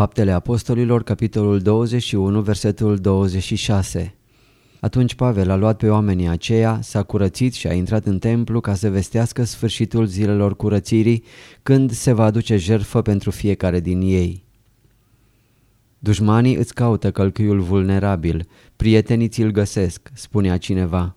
Faptele Apostolilor, capitolul 21, versetul 26 Atunci Pavel a luat pe oamenii aceia, s-a curățit și a intrat în templu ca să vestească sfârșitul zilelor curățirii, când se va aduce jertfă pentru fiecare din ei. Dușmanii îți caută călcâiul vulnerabil, prietenii ți-l găsesc, spunea cineva.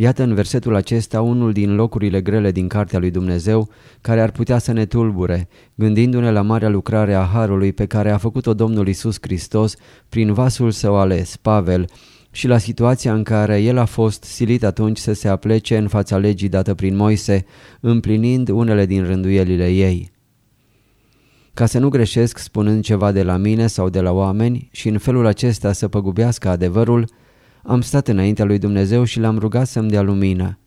Iată în versetul acesta unul din locurile grele din cartea lui Dumnezeu care ar putea să ne tulbure, gândindu-ne la marea lucrare a Harului pe care a făcut-o Domnul Isus Hristos prin vasul său ales, Pavel, și la situația în care el a fost silit atunci să se aplece în fața legii dată prin Moise, împlinind unele din rânduielile ei. Ca să nu greșesc spunând ceva de la mine sau de la oameni și în felul acesta să păgubească adevărul, am stat înaintea lui Dumnezeu și l-am rugat să-mi dea lumină.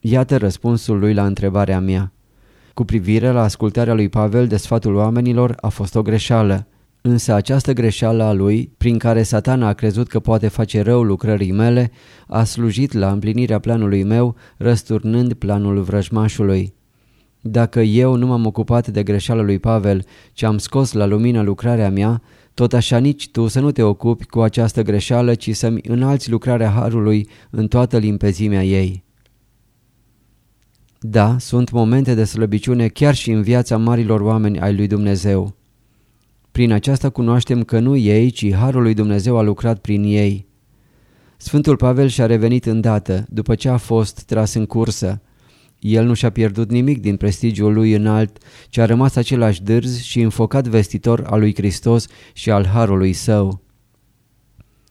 Iată răspunsul lui la întrebarea mea. Cu privire la ascultarea lui Pavel de sfatul oamenilor a fost o greșeală, însă această greșeală a lui, prin care satana a crezut că poate face rău lucrării mele, a slujit la împlinirea planului meu, răsturnând planul vrăjmașului. Dacă eu nu m-am ocupat de greșeala lui Pavel, ci am scos la lumină lucrarea mea, tot așa nici tu să nu te ocupi cu această greșeală, ci să-mi înalți lucrarea Harului în toată limpezimea ei. Da, sunt momente de slăbiciune chiar și în viața marilor oameni ai lui Dumnezeu. Prin aceasta cunoaștem că nu ei, ci Harul lui Dumnezeu a lucrat prin ei. Sfântul Pavel și-a revenit îndată, după ce a fost tras în cursă. El nu și-a pierdut nimic din prestigiul lui înalt, ci a rămas același dârz și înfocat vestitor al lui Hristos și al Harului său.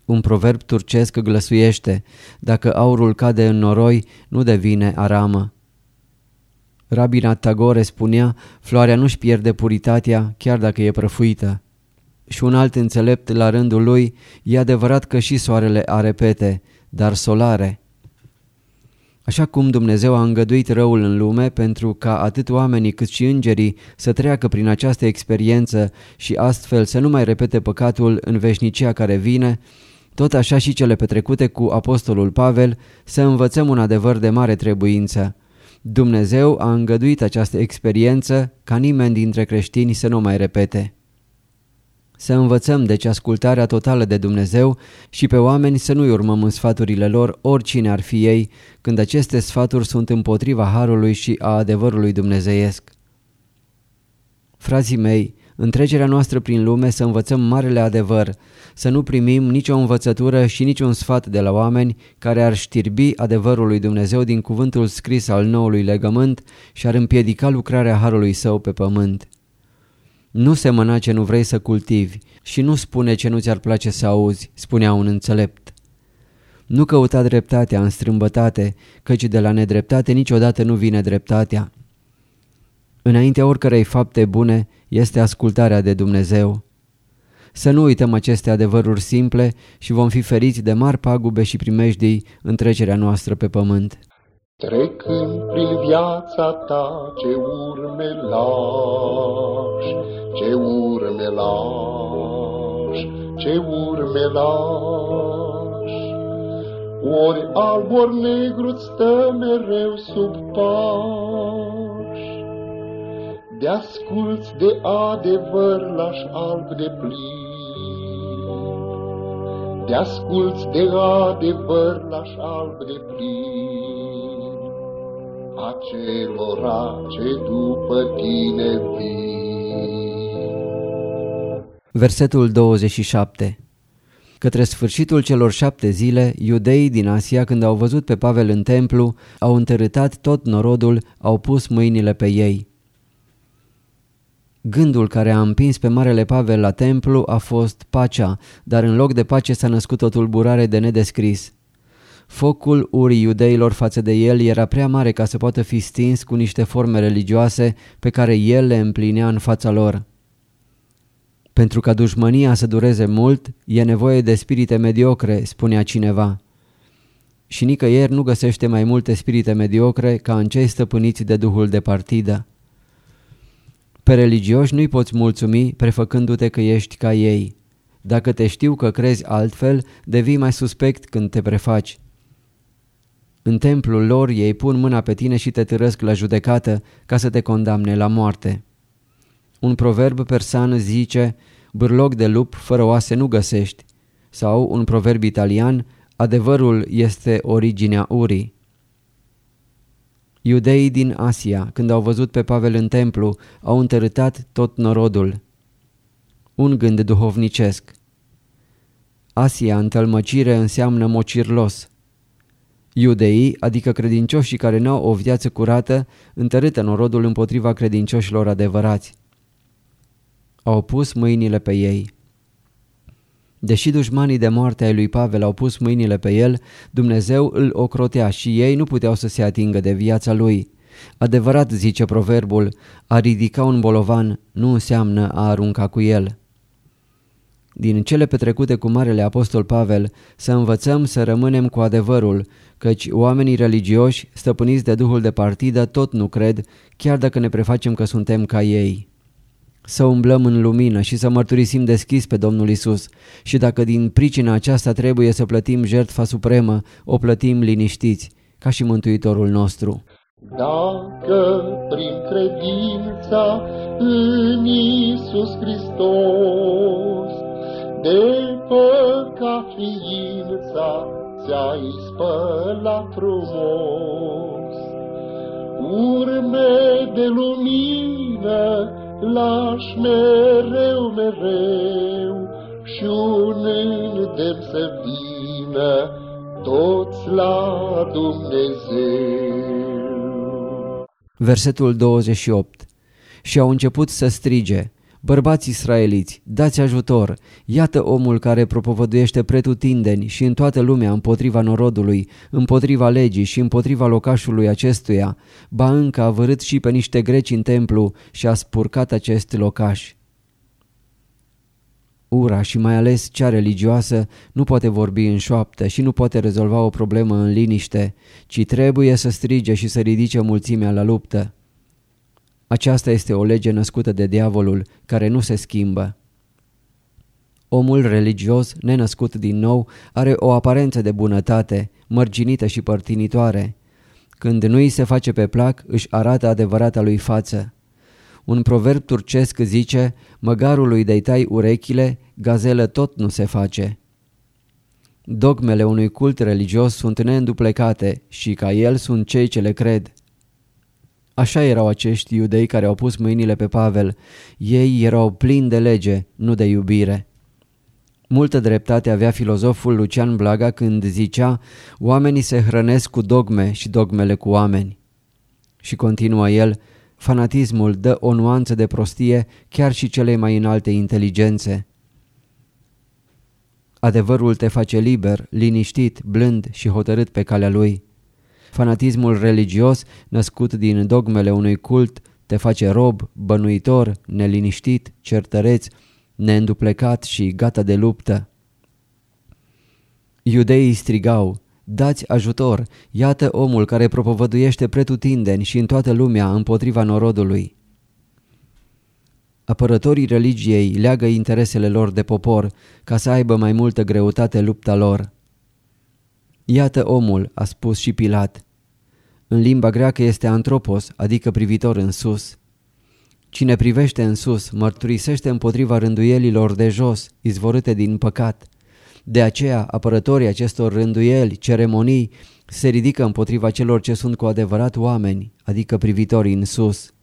Un proverb turcesc glăsuiește, dacă aurul cade în noroi, nu devine aramă. Rabina Tagore spunea, floarea nu-și pierde puritatea chiar dacă e prăfuită. Și un alt înțelept la rândul lui, e adevărat că și soarele are pete, dar solare. Așa cum Dumnezeu a îngăduit răul în lume pentru ca atât oamenii cât și îngerii să treacă prin această experiență și astfel să nu mai repete păcatul în veșnicia care vine, tot așa și cele petrecute cu apostolul Pavel să învățăm un adevăr de mare trebuință. Dumnezeu a îngăduit această experiență ca nimeni dintre creștini să nu mai repete. Să învățăm deci ascultarea totală de Dumnezeu și pe oameni să nu-i urmăm în sfaturile lor oricine ar fi ei, când aceste sfaturi sunt împotriva harului și a adevărului dumnezeiesc. Frații mei, întrecerea noastră prin lume să învățăm marele adevăr, să nu primim nicio învățătură și niciun sfat de la oameni care ar știrbi adevărul lui Dumnezeu din cuvântul scris al noului legământ și ar împiedica lucrarea harului său pe pământ. Nu semăna ce nu vrei să cultivi și nu spune ce nu ți-ar place să auzi, spunea un înțelept. Nu căuta dreptatea în strâmbătate, căci de la nedreptate niciodată nu vine dreptatea. Înaintea oricărei fapte bune este ascultarea de Dumnezeu. Să nu uităm aceste adevăruri simple și vom fi feriți de mari pagube și primejdii în trecerea noastră pe pământ. Trecând prin viața ta, ce urme lași, ce urme lași, ce urme lași. Ori alb, ori negru stă mereu sub pași, De asculți de adevăr lași alb de plin, De asculți de adevăr lași alb de plin acelora ce după tine vin. Versetul 27 Către sfârșitul celor șapte zile, iudeii din Asia, când au văzut pe Pavel în templu, au întărâtat tot norodul, au pus mâinile pe ei. Gândul care a împins pe Marele Pavel la templu a fost pacea, dar în loc de pace s-a născut o tulburare de nedescris. Focul urii iudeilor față de el era prea mare ca să poată fi stins cu niște forme religioase pe care el le împlinea în fața lor. Pentru ca dușmânia să dureze mult, e nevoie de spirite mediocre, spunea cineva. Și nicăieri nu găsește mai multe spirite mediocre ca în cei stăpâniți de duhul de partidă. Pe religioși nu-i poți mulțumi prefăcându-te că ești ca ei. Dacă te știu că crezi altfel, devii mai suspect când te prefaci. În templul lor ei pun mâna pe tine și te târăsc la judecată ca să te condamne la moarte. Un proverb persan zice, bârloc de lup fără oase nu găsești. Sau un proverb italian, adevărul este originea urii. Iudeii din Asia, când au văzut pe Pavel în templu, au întărâtat tot norodul. Un gând duhovnicesc. Asia în tălmăcire înseamnă mocirlos. Iudeii, adică credincioșii care n-au o viață curată, întărâtă norodul împotriva credincioșilor adevărați. Au pus mâinile pe ei. Deși dușmanii de moarte ai lui Pavel au pus mâinile pe el, Dumnezeu îl ocrotea și ei nu puteau să se atingă de viața lui. Adevărat, zice proverbul, a ridica un bolovan nu înseamnă a arunca cu el. Din cele petrecute cu Marele Apostol Pavel, să învățăm să rămânem cu adevărul, căci oamenii religioși, stăpâniți de duhul de partidă, tot nu cred, chiar dacă ne prefacem că suntem ca ei să umblăm în lumină și să mărturisim deschis pe Domnul Isus și dacă din pricina aceasta trebuie să plătim jertfa supremă, o plătim liniștiți, ca și Mântuitorul nostru. Dacă prin credința în Isus Hristos de păcat ființa ți-ai spălat frumos, urme de lumină lași mereu, mereu și un îndemn să vină toți la Dumnezeu. Versetul 28 Și au început să strige, Bărbați israeliți, dați ajutor! Iată omul care propovăduiește pretutindeni și în toată lumea împotriva norodului, împotriva legii și împotriva locașului acestuia, ba încă a vărât și pe niște greci în templu și a spurcat acest locaș. Ura și mai ales cea religioasă nu poate vorbi în șoaptă și nu poate rezolva o problemă în liniște, ci trebuie să strige și să ridice mulțimea la luptă. Aceasta este o lege născută de diavolul, care nu se schimbă. Omul religios, nenăscut din nou, are o aparență de bunătate, mărginită și părtinitoare. Când nu îi se face pe plac, își arată adevărata lui față. Un proverb turcesc zice, măgarului de tai urechile, gazelă tot nu se face. Dogmele unui cult religios sunt neînduplecate și ca el sunt cei ce le cred. Așa erau acești iudei care au pus mâinile pe Pavel. Ei erau plini de lege, nu de iubire. Multă dreptate avea filozoful Lucian Blaga când zicea Oamenii se hrănesc cu dogme și dogmele cu oameni. Și continuă el, fanatismul dă o nuanță de prostie chiar și cele mai înalte inteligențe. Adevărul te face liber, liniștit, blând și hotărât pe calea lui. Fanatismul religios, născut din dogmele unui cult, te face rob, bănuitor, neliniștit, certăreț, neînduplecat și gata de luptă. Iudeii strigau, dați ajutor, iată omul care propovăduiește pretutindeni și în toată lumea împotriva norodului. Apărătorii religiei leagă interesele lor de popor ca să aibă mai multă greutate lupta lor. Iată omul, a spus și Pilat. În limba greacă este antropos, adică privitor în sus. Cine privește în sus, mărturisește împotriva rânduielilor de jos, izvorâte din păcat. De aceea, apărătorii acestor rânduieli, ceremonii, se ridică împotriva celor ce sunt cu adevărat oameni, adică privitori în sus.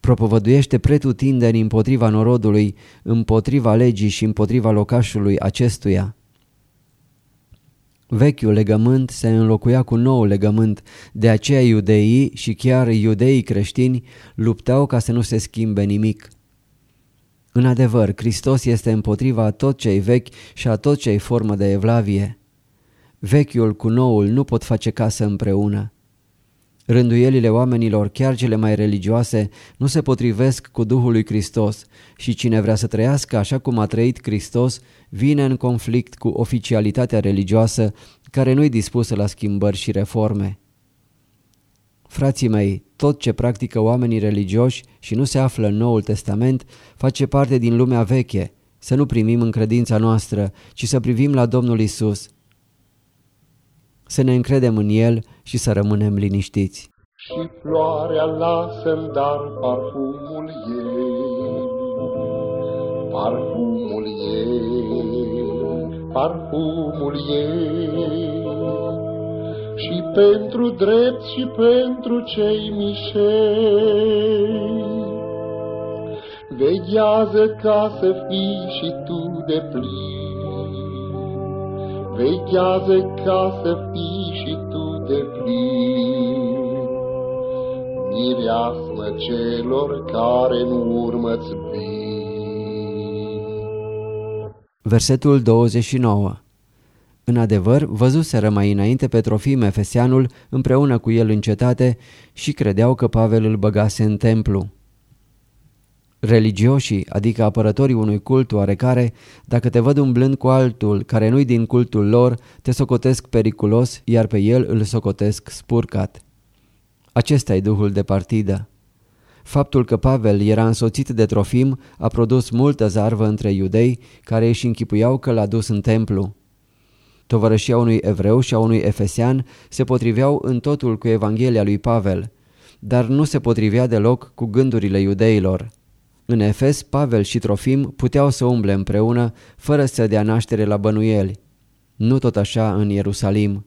propovăduiește pretutindeni împotriva norodului, împotriva legii și împotriva locașului acestuia. Vechiul legământ se înlocuia cu nou legământ, de aceea iudeii și chiar iudeii creștini luptau ca să nu se schimbe nimic. În adevăr, Hristos este împotriva tot ce vechi și a tot ce formă de evlavie. Vechiul cu noul nu pot face casă împreună. Rânduielile oamenilor, chiar cele mai religioase, nu se potrivesc cu Duhul lui Hristos și cine vrea să trăiască așa cum a trăit Hristos vine în conflict cu oficialitatea religioasă care nu-i dispusă la schimbări și reforme. Frații mei, tot ce practică oamenii religioși și nu se află în Noul Testament face parte din lumea veche, să nu primim în credința noastră, ci să privim la Domnul Isus, să ne încredem în El și să rămânem liniștiți. Și floarea lasă dar parfumul ei, parfumul ei, parfumul ei. Și pentru drept și pentru cei mișei, Veghează ca să fii și tu de plin, Veghează ca să fii și tu de plin. Mireasmă celor care nu urmă-ți Versetul 29 În adevăr, văzuseră mai înainte pe Trofim Efesianul împreună cu el în cetate și credeau că Pavel îl băgase în templu. Religioșii, adică apărătorii unui cult oarecare, dacă te văd umblând cu altul care nu-i din cultul lor, te socotesc periculos, iar pe el îl socotesc spurcat. Acesta e duhul de partidă. Faptul că Pavel era însoțit de Trofim a produs multă zarvă între iudei care își închipuiau că l-a dus în templu. Tovărășia unui evreu și a unui efesian se potriveau în totul cu Evanghelia lui Pavel, dar nu se potrivea deloc cu gândurile iudeilor. În Efes, Pavel și Trofim puteau să umble împreună fără să dea naștere la bănuieli. Nu tot așa în Ierusalim.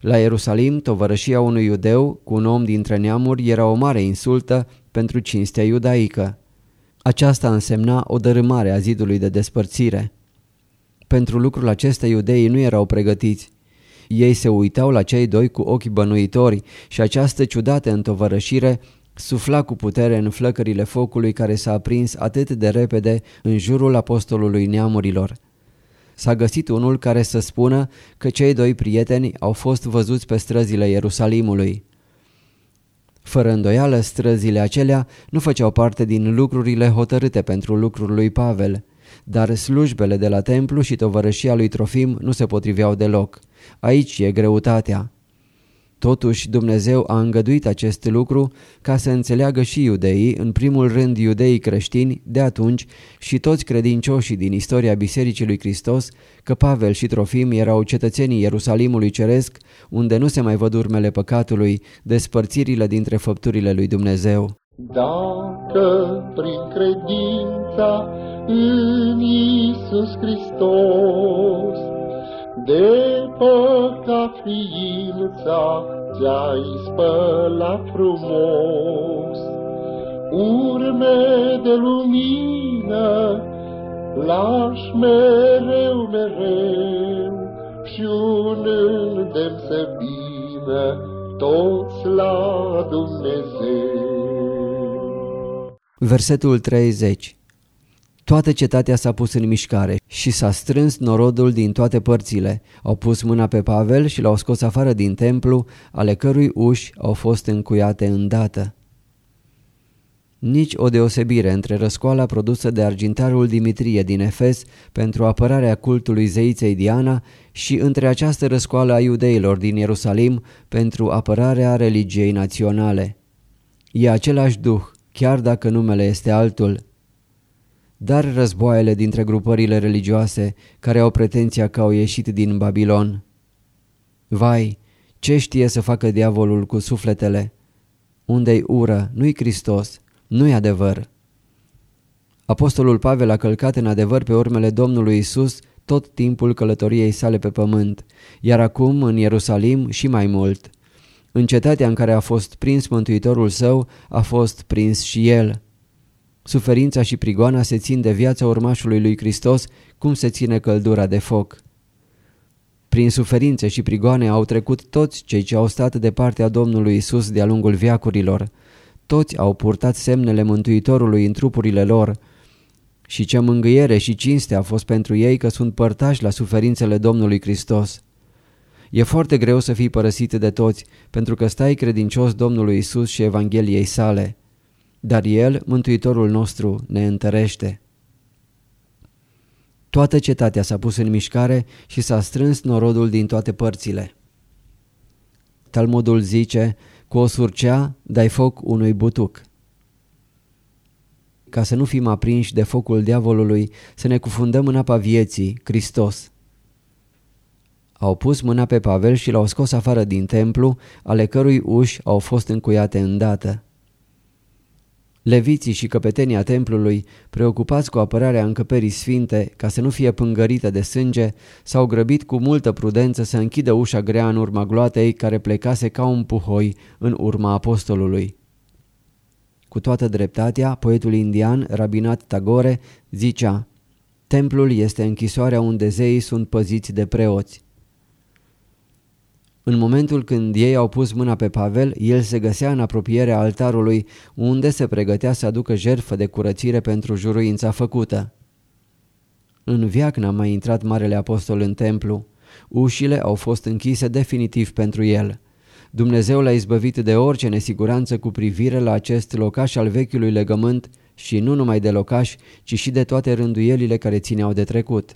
La Ierusalim, tovărășia unui iudeu cu un om dintre neamuri era o mare insultă pentru cinstea iudaică. Aceasta însemna o dărâmare a zidului de despărțire. Pentru lucrul acesta iudeii nu erau pregătiți. Ei se uitau la cei doi cu ochi bănuitori și această ciudată întovărășire sufla cu putere în flăcările focului care s-a aprins atât de repede în jurul apostolului neamurilor. S-a găsit unul care să spună că cei doi prieteni au fost văzuți pe străzile Ierusalimului. Fără îndoială, străzile acelea nu făceau parte din lucrurile hotărâte pentru lucrul lui Pavel, dar slujbele de la templu și tovărășia lui Trofim nu se potriveau deloc. Aici e greutatea. Totuși Dumnezeu a îngăduit acest lucru ca să înțeleagă și iudeii, în primul rând iudeii creștini de atunci și toți credincioșii din istoria Bisericii lui Hristos că Pavel și Trofim erau cetățenii Ierusalimului Ceresc unde nu se mai văd urmele păcatului, despărțirile dintre făpturile lui Dumnezeu. Dacă prin credința în Iisus Hristos de păcat ființa ți-ai spălat frumos. Urme de lumină lași mereu, mereu și un îndemn să vină toți la Dumnezeu. Versetul 30 Toată cetatea s-a pus în mișcare și s-a strâns norodul din toate părțile. Au pus mâna pe Pavel și l-au scos afară din templu, ale cărui uși au fost încuiate îndată. Nici o deosebire între răscoala produsă de argintarul Dimitrie din Efes pentru apărarea cultului zeiței Diana și între această răscoală a iudeilor din Ierusalim pentru apărarea religiei naționale. E același duh, chiar dacă numele este altul dar războaiele dintre grupările religioase care au pretenția că au ieșit din Babilon. Vai, ce știe să facă diavolul cu sufletele? Unde-i ură, nu-i Hristos, nu-i adevăr. Apostolul Pavel a călcat în adevăr pe urmele Domnului Isus tot timpul călătoriei sale pe pământ, iar acum în Ierusalim și mai mult. În cetatea în care a fost prins Mântuitorul său, a fost prins și el. Suferința și prigoana se țin de viața urmașului lui Hristos, cum se ține căldura de foc. Prin suferințe și prigoane au trecut toți cei ce au stat de partea Domnului Isus de-a lungul viacurilor. Toți au purtat semnele Mântuitorului în trupurile lor. Și ce mângâiere și cinste a fost pentru ei că sunt părtași la suferințele Domnului Hristos. E foarte greu să fii părăsit de toți, pentru că stai credincios Domnului Isus și Evangheliei sale. Dar El, Mântuitorul nostru, ne întărește. Toată cetatea s-a pus în mișcare și s-a strâns norodul din toate părțile. Talmudul zice, cu o surcea dai foc unui butuc. Ca să nu fim aprinși de focul diavolului, să ne cufundăm în apa vieții, Hristos. Au pus mâna pe Pavel și l-au scos afară din templu, ale cărui uși au fost încuiate îndată. Leviții și căpetenia templului, preocupați cu apărarea încăperii sfinte ca să nu fie pângărită de sânge, s-au grăbit cu multă prudență să închidă ușa grea în urma gloatei care plecase ca un puhoi în urma apostolului. Cu toată dreptatea, poetul indian Rabinat Tagore zicea Templul este închisoarea unde zeii sunt păziți de preoți. În momentul când ei au pus mâna pe Pavel, el se găsea în apropierea altarului, unde se pregătea să aducă jertfă de curățire pentru juruința făcută. În viac n-a mai intrat Marele Apostol în templu. Ușile au fost închise definitiv pentru el. Dumnezeu l-a izbăvit de orice nesiguranță cu privire la acest locaș al vechiului legământ și nu numai de locaș, ci și de toate rânduielile care țineau de trecut.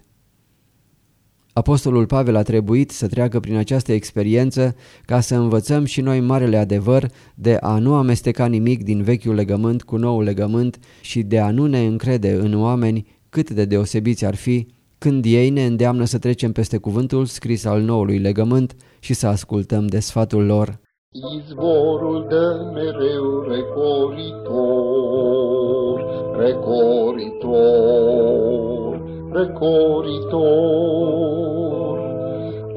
Apostolul Pavel a trebuit să treacă prin această experiență ca să învățăm și noi marele adevăr de a nu amesteca nimic din vechiul legământ cu noul legământ și de a nu ne încrede în oameni cât de deosebiți ar fi când ei ne îndeamnă să trecem peste cuvântul scris al noului legământ și să ascultăm de sfatul lor. Izvorul de mereu recoritor, recoritor, recoritor,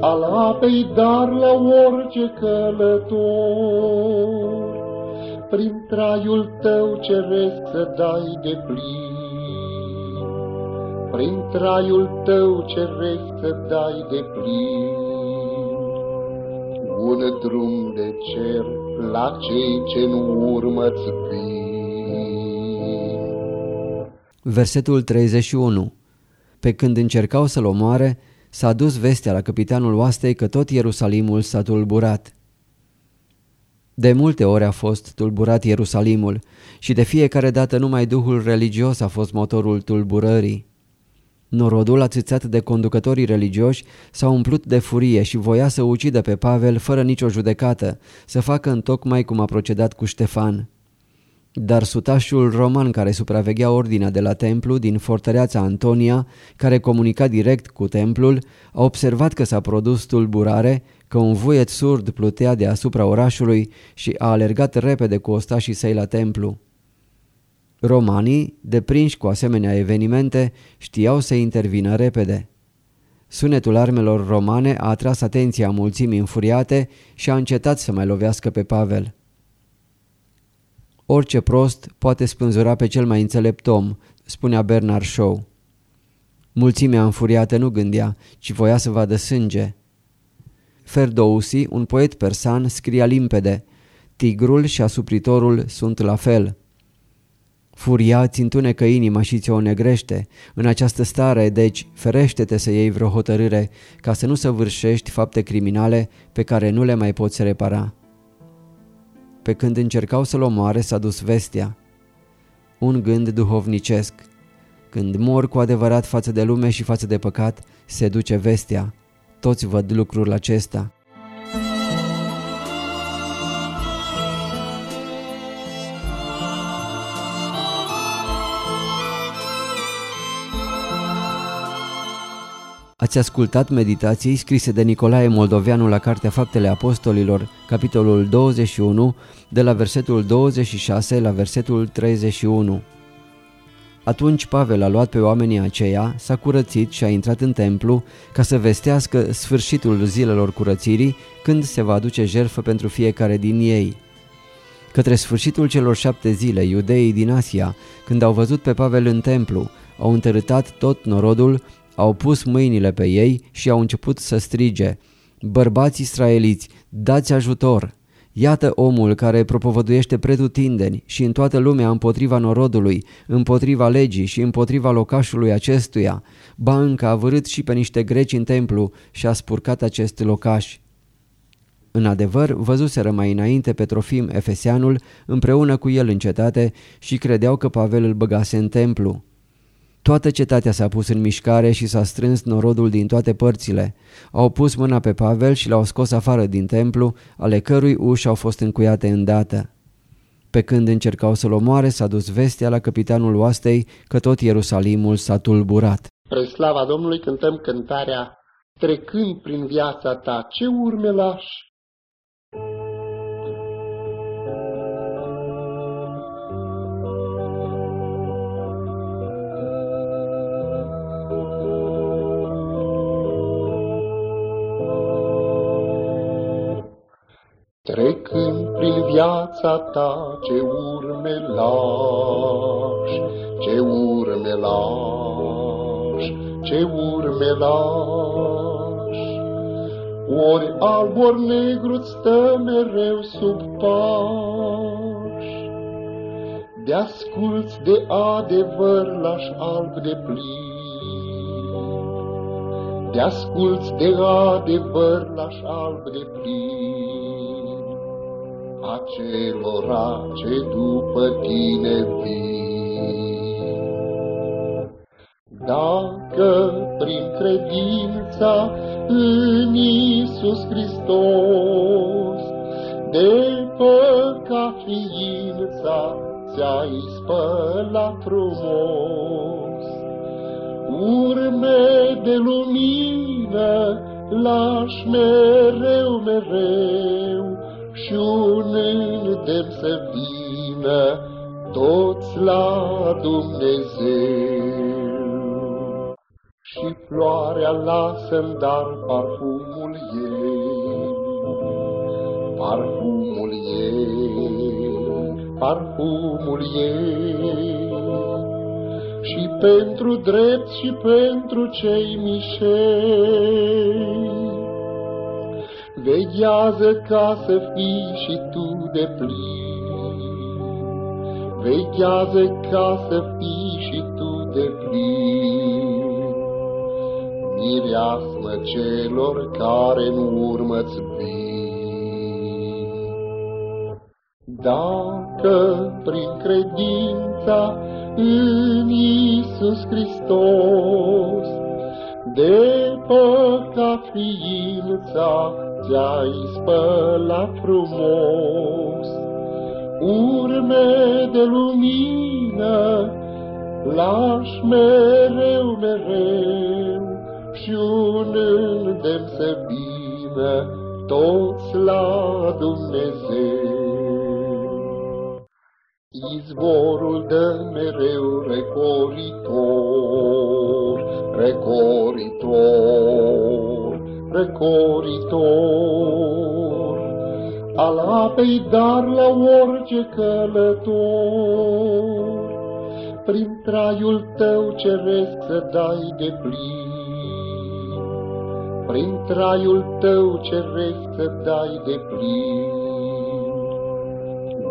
al apei dar la orice călător, prin traiul tău ceresc să dai de plin, prin traiul tău ceresc să dai de plin, un drum de cer la cei ce nu urmă-ți Versetul 31 pe când încercau să-l omoare, s-a dus vestea la capitanul oastei că tot Ierusalimul s-a tulburat. De multe ori a fost tulburat Ierusalimul și de fiecare dată numai duhul religios a fost motorul tulburării. Norodul ațățat de conducătorii religioși s-a umplut de furie și voia să ucidă pe Pavel fără nicio judecată, să facă întocmai cum a procedat cu Ștefan. Dar sutașul roman care supraveghea ordinea de la templu din fortăreața Antonia, care comunica direct cu templul, a observat că s-a produs tulburare, că un vuiet surd plutea deasupra orașului și a alergat repede cu ostașii săi la templu. Romanii, deprinși cu asemenea evenimente, știau să intervină repede. Sunetul armelor romane a atras atenția mulțimii înfuriate și a încetat să mai lovească pe Pavel. Orice prost poate spânzura pe cel mai înțelept om, spunea Bernard Shaw. Mulțimea înfuriată nu gândea, ci voia să vadă sânge. Ferdousi, un poet persan, scria limpede, Tigrul și asupritorul sunt la fel. Furia îți întunecă inima și ți-o negrește. În această stare, deci, ferește-te să iei vreo hotărâre ca să nu săvârșești fapte criminale pe care nu le mai poți repara. Pe când încercau să-l omoare, s-a dus vestea. Un gând duhovnicesc. Când mor cu adevărat față de lume și față de păcat, se duce vestea. Toți văd lucrul acesta. Ați ascultat meditații scrise de Nicolae Moldoveanu la Cartea Faptele Apostolilor, capitolul 21, de la versetul 26 la versetul 31. Atunci Pavel a luat pe oamenii aceia, s-a curățit și a intrat în templu ca să vestească sfârșitul zilelor curățirii când se va aduce jertfă pentru fiecare din ei. Către sfârșitul celor șapte zile, iudeii din Asia, când au văzut pe Pavel în templu, au întărâtat tot norodul, au pus mâinile pe ei și au început să strige, Bărbați israeliți, dați ajutor! Iată omul care propovăduiește pretutindeni și în toată lumea împotriva norodului, împotriva legii și împotriva locașului acestuia, ba încă a vărât și pe niște greci în templu și a spurcat acest locaș. În adevăr, văzuseră mai înainte pe Trofim Efesianul împreună cu el în cetate și credeau că Pavel îl băgase în templu. Toată cetatea s-a pus în mișcare și s-a strâns norodul din toate părțile. Au pus mâna pe Pavel și l-au scos afară din templu, ale cărui uși au fost încuiate îndată. Pe când încercau să-l omoare, s-a dus vestea la capitanul oastei că tot Ierusalimul s-a tulburat. Pre slava Domnului cântăm cântarea Trecând prin viața ta, ce urme lași? Viața ta, ce urme lași, ce urme lași, ce urme lași. Ori alb, ori negru stă mereu sub pași. De asculți de adevăr lași alb de plin, De asculți de adevăr lași alb de plin acelora ce după tine vin. Dacă prin credința în Iisus Hristos, de păcat ființa ți-ai spălat frumos, urme de lumină lași mereu, mereu, și un îndemn să vină toți la Dumnezeu. Și floarea lasă dar parfumul ei, parfumul ei, parfumul ei. Și pentru drept și pentru cei mișei, Veghează ca să fii și tu de plin. Veghează ca să fii și tu de plin. Mireasmă celor care în urmă-ți vin. Dacă prin credința în Iisus Hristos, de păcat ființa ți-ai spălat frumos. Urme de lumină lași mereu, mereu și un îndemn să vină toți la Dumnezeu. Izvorul dă mereu recoritor, recoritor, recoritor, al apei dar la orice călător. Prin traiul tău ceresc să dai de plin, prin traiul tău ceresc să dai de plin.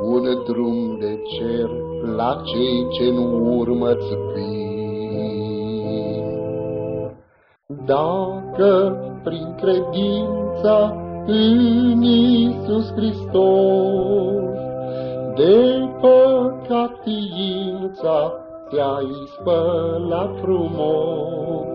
Un drum de cer la cei ce nu urmă-ți Dacă prin credința în Iisus Hristos, de păcat ființa te-ai spălat frumos,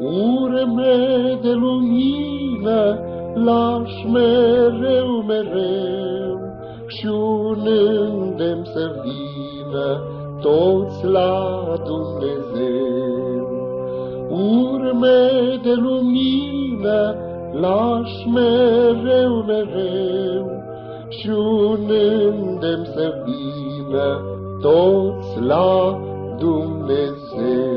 urme de lumină lași mereu, mereu, și un îndemn să vină toți la Dumnezeu. Urme de lumină lași mereu, mereu și un îndemn să vină toți la Dumnezeu. Dumnezeu.